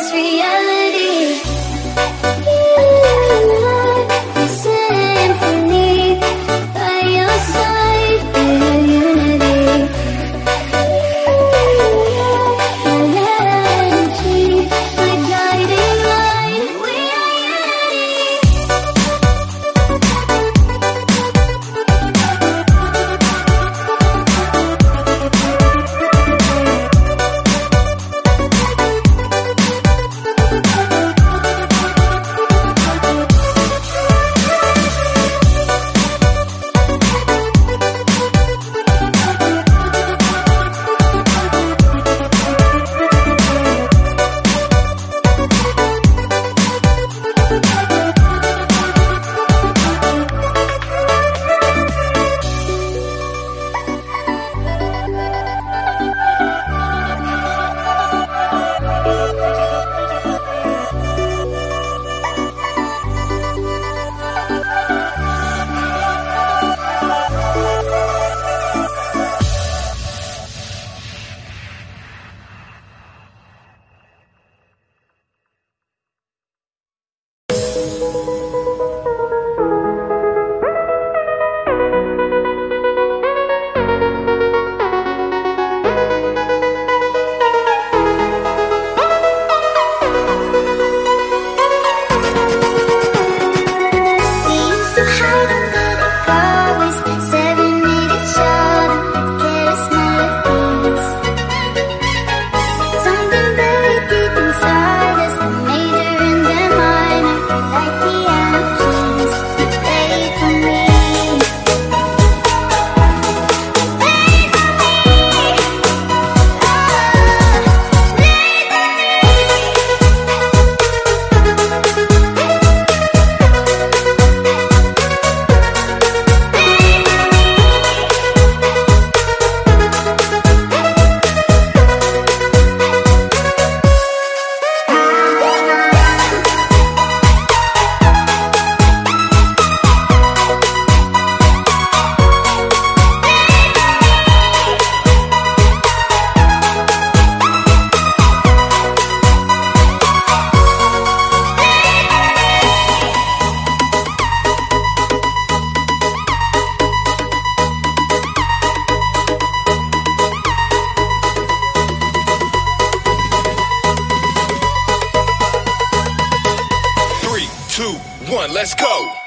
this reality. Let's go.